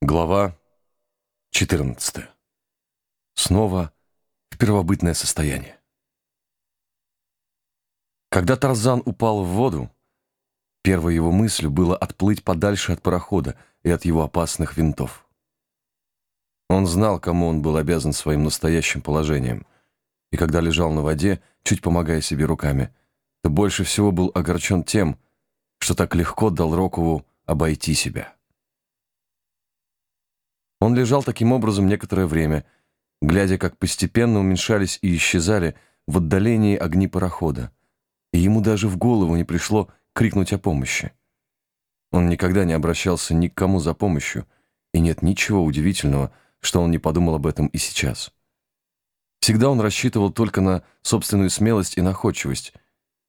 Глава 14. Снова в первобытное состояние. Когда Тарзан упал в воду, первой его мыслью было отплыть подальше от парохода и от его опасных винтов. Он знал, кому он был обязан своим настоящим положением, и когда лежал на воде, чуть помогая себе руками, то больше всего был огорчен тем, что так легко дал Рокову обойти себя. Он лежал таким образом некоторое время, глядя, как постепенно уменьшались и исчезали в отдалении огни парохода, и ему даже в голову не пришло крикнуть о помощи. Он никогда не обращался ни к кому за помощью, и нет ничего удивительного, что он не подумал об этом и сейчас. Всегда он рассчитывал только на собственную смелость и находчивость,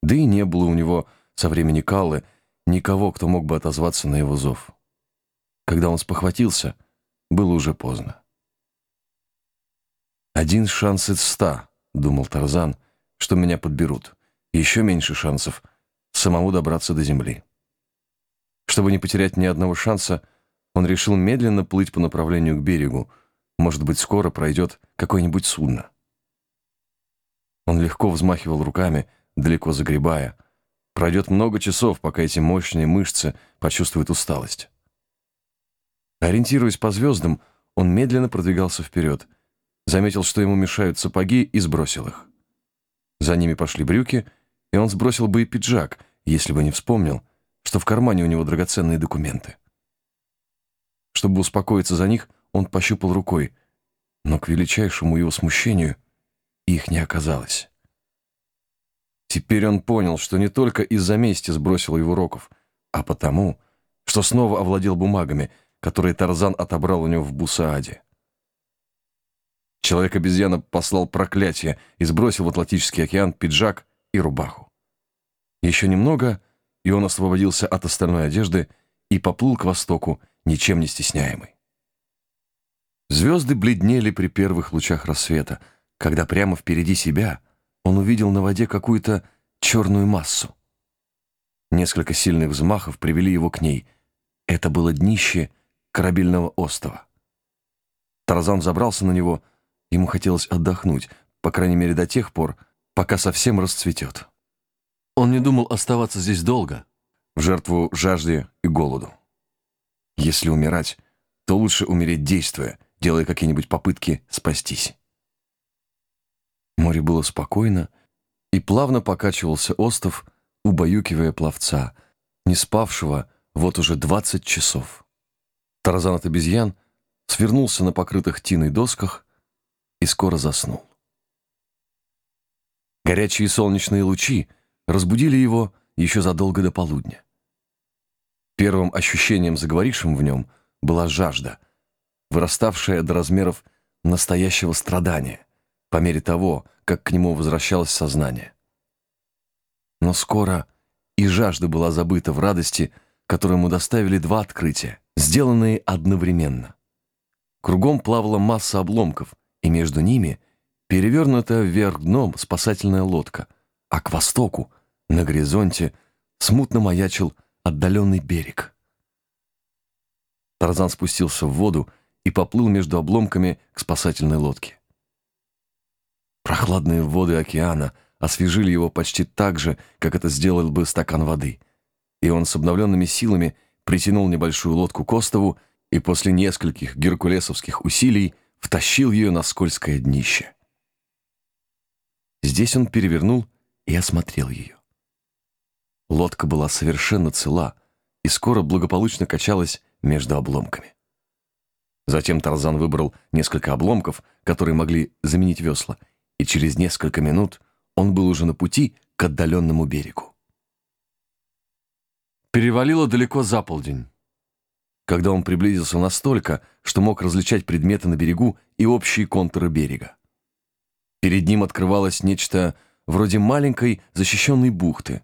да и не было у него со времени Каллы никого, кто мог бы отозваться на его зов. Когда он спохватился — было уже поздно. «Один шанс из ста», — думал Тарзан, — «что меня подберут. Еще меньше шансов самому добраться до земли». Чтобы не потерять ни одного шанса, он решил медленно плыть по направлению к берегу. Может быть, скоро пройдет какое-нибудь судно. Он легко взмахивал руками, далеко загребая. Пройдет много часов, пока эти мощные мышцы почувствуют усталость. Ориентируясь по звездам, он медленно продвигался вперед. Заметил, что ему мешают сапоги, и сбросил их. За ними пошли брюки, и он сбросил бы и пиджак, если бы не вспомнил, что в кармане у него драгоценные документы. Чтобы успокоиться за них, он пощупал рукой, но к величайшему его смущению их не оказалось. Теперь он понял, что не только из-за мести сбросил его Роков, а потому, что снова овладел бумагами — которые Тарзан отобрал у него в Бусааде. Человек-обезьяна послал проклятие и сбросил в Атлантический океан пиджак и рубаху. Еще немного, и он освободился от остальной одежды и поплыл к востоку, ничем не стесняемый. Звезды бледнели при первых лучах рассвета, когда прямо впереди себя он увидел на воде какую-то черную массу. Несколько сильных взмахов привели его к ней. Это было днище корабельного острова. Тарзан забрался на него, ему хотелось отдохнуть, по крайней мере до тех пор, пока совсем расцветет. Он не думал оставаться здесь долго, в жертву жажде и голоду. Если умирать, то лучше умереть действуя, делая какие-нибудь попытки спастись. Море было спокойно, и плавно покачивался остров, убаюкивая пловца, не спавшего вот уже двадцать часов. Тарзан от обезьян свернулся на покрытых тиной досках и скоро заснул. Горячие солнечные лучи разбудили его еще задолго до полудня. Первым ощущением, заговорившим в нем, была жажда, выраставшая до размеров настоящего страдания, по мере того, как к нему возвращалось сознание. Но скоро и жажда была забыта в радости, которую ему доставили два открытия — сделанные одновременно. Кругом плавала масса обломков, и между ними перевернутая вверх дном спасательная лодка, а к востоку, на горизонте, смутно маячил отдаленный берег. Тарзан спустился в воду и поплыл между обломками к спасательной лодке. Прохладные воды океана освежили его почти так же, как это сделал бы стакан воды, и он с обновленными силами – притянул небольшую лодку к острову и после нескольких геркулесовских усилий втащил ее на скользкое днище. Здесь он перевернул и осмотрел ее. Лодка была совершенно цела и скоро благополучно качалась между обломками. Затем Тарзан выбрал несколько обломков, которые могли заменить весла, и через несколько минут он был уже на пути к отдаленному берегу. Перевалило далеко за полдень. Когда он приблизился настолько, что мог различать предметы на берегу и общие контуры берега. Перед ним открывалось нечто вроде маленькой защищенной бухты.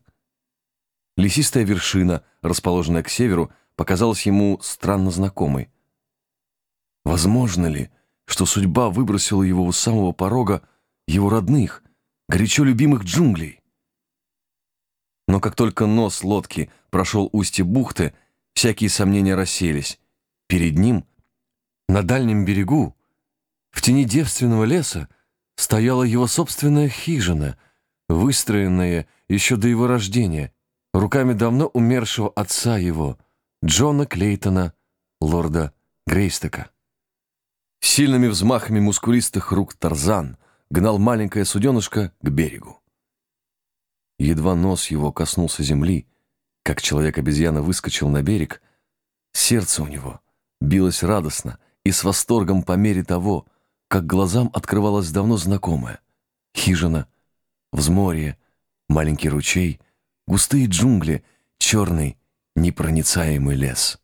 Лесистая вершина, расположенная к северу, показалась ему странно знакомой. Возможно ли, что судьба выбросила его у самого порога его родных, горячо любимых джунглей? Но как только нос лодки прошел устье бухты, всякие сомнения расселись. Перед ним На дальнем берегу, в тени девственного леса, стояла его собственная хижина, выстроенная еще до его рождения, руками давно умершего отца его, Джона Клейтона, лорда Грейстока. Сильными взмахами мускулистых рук Тарзан гнал маленькое суденышко к берегу. Едва нос его коснулся земли, как человек-обезьяна выскочил на берег, сердце у него билось радостно и с восторгом по мере того, как глазам открывалось давно знакомое. Хижина, взморье, маленький ручей, густые джунгли, черный, непроницаемый лес.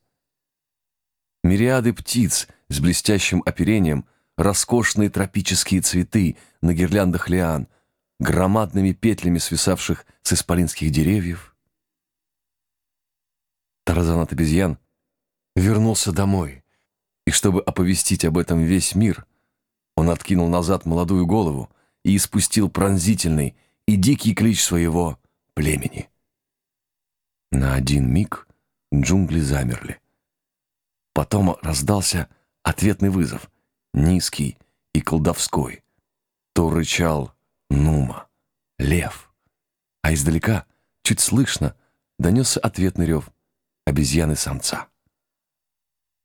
Мириады птиц с блестящим оперением, роскошные тропические цветы на гирляндах лиан, громадными петлями свисавших с исполинских деревьев. Тарзан от обезьян вернулся домой, и чтобы оповестить об этом весь мир, он откинул назад молодую голову и испустил пронзительный и дикий клич своего племени. На один миг джунгли замерли. Потом раздался ответный вызов, низкий и колдовской. То рычал Нума, лев, а издалека, чуть слышно, донесся ответный рев обезьяны-самца.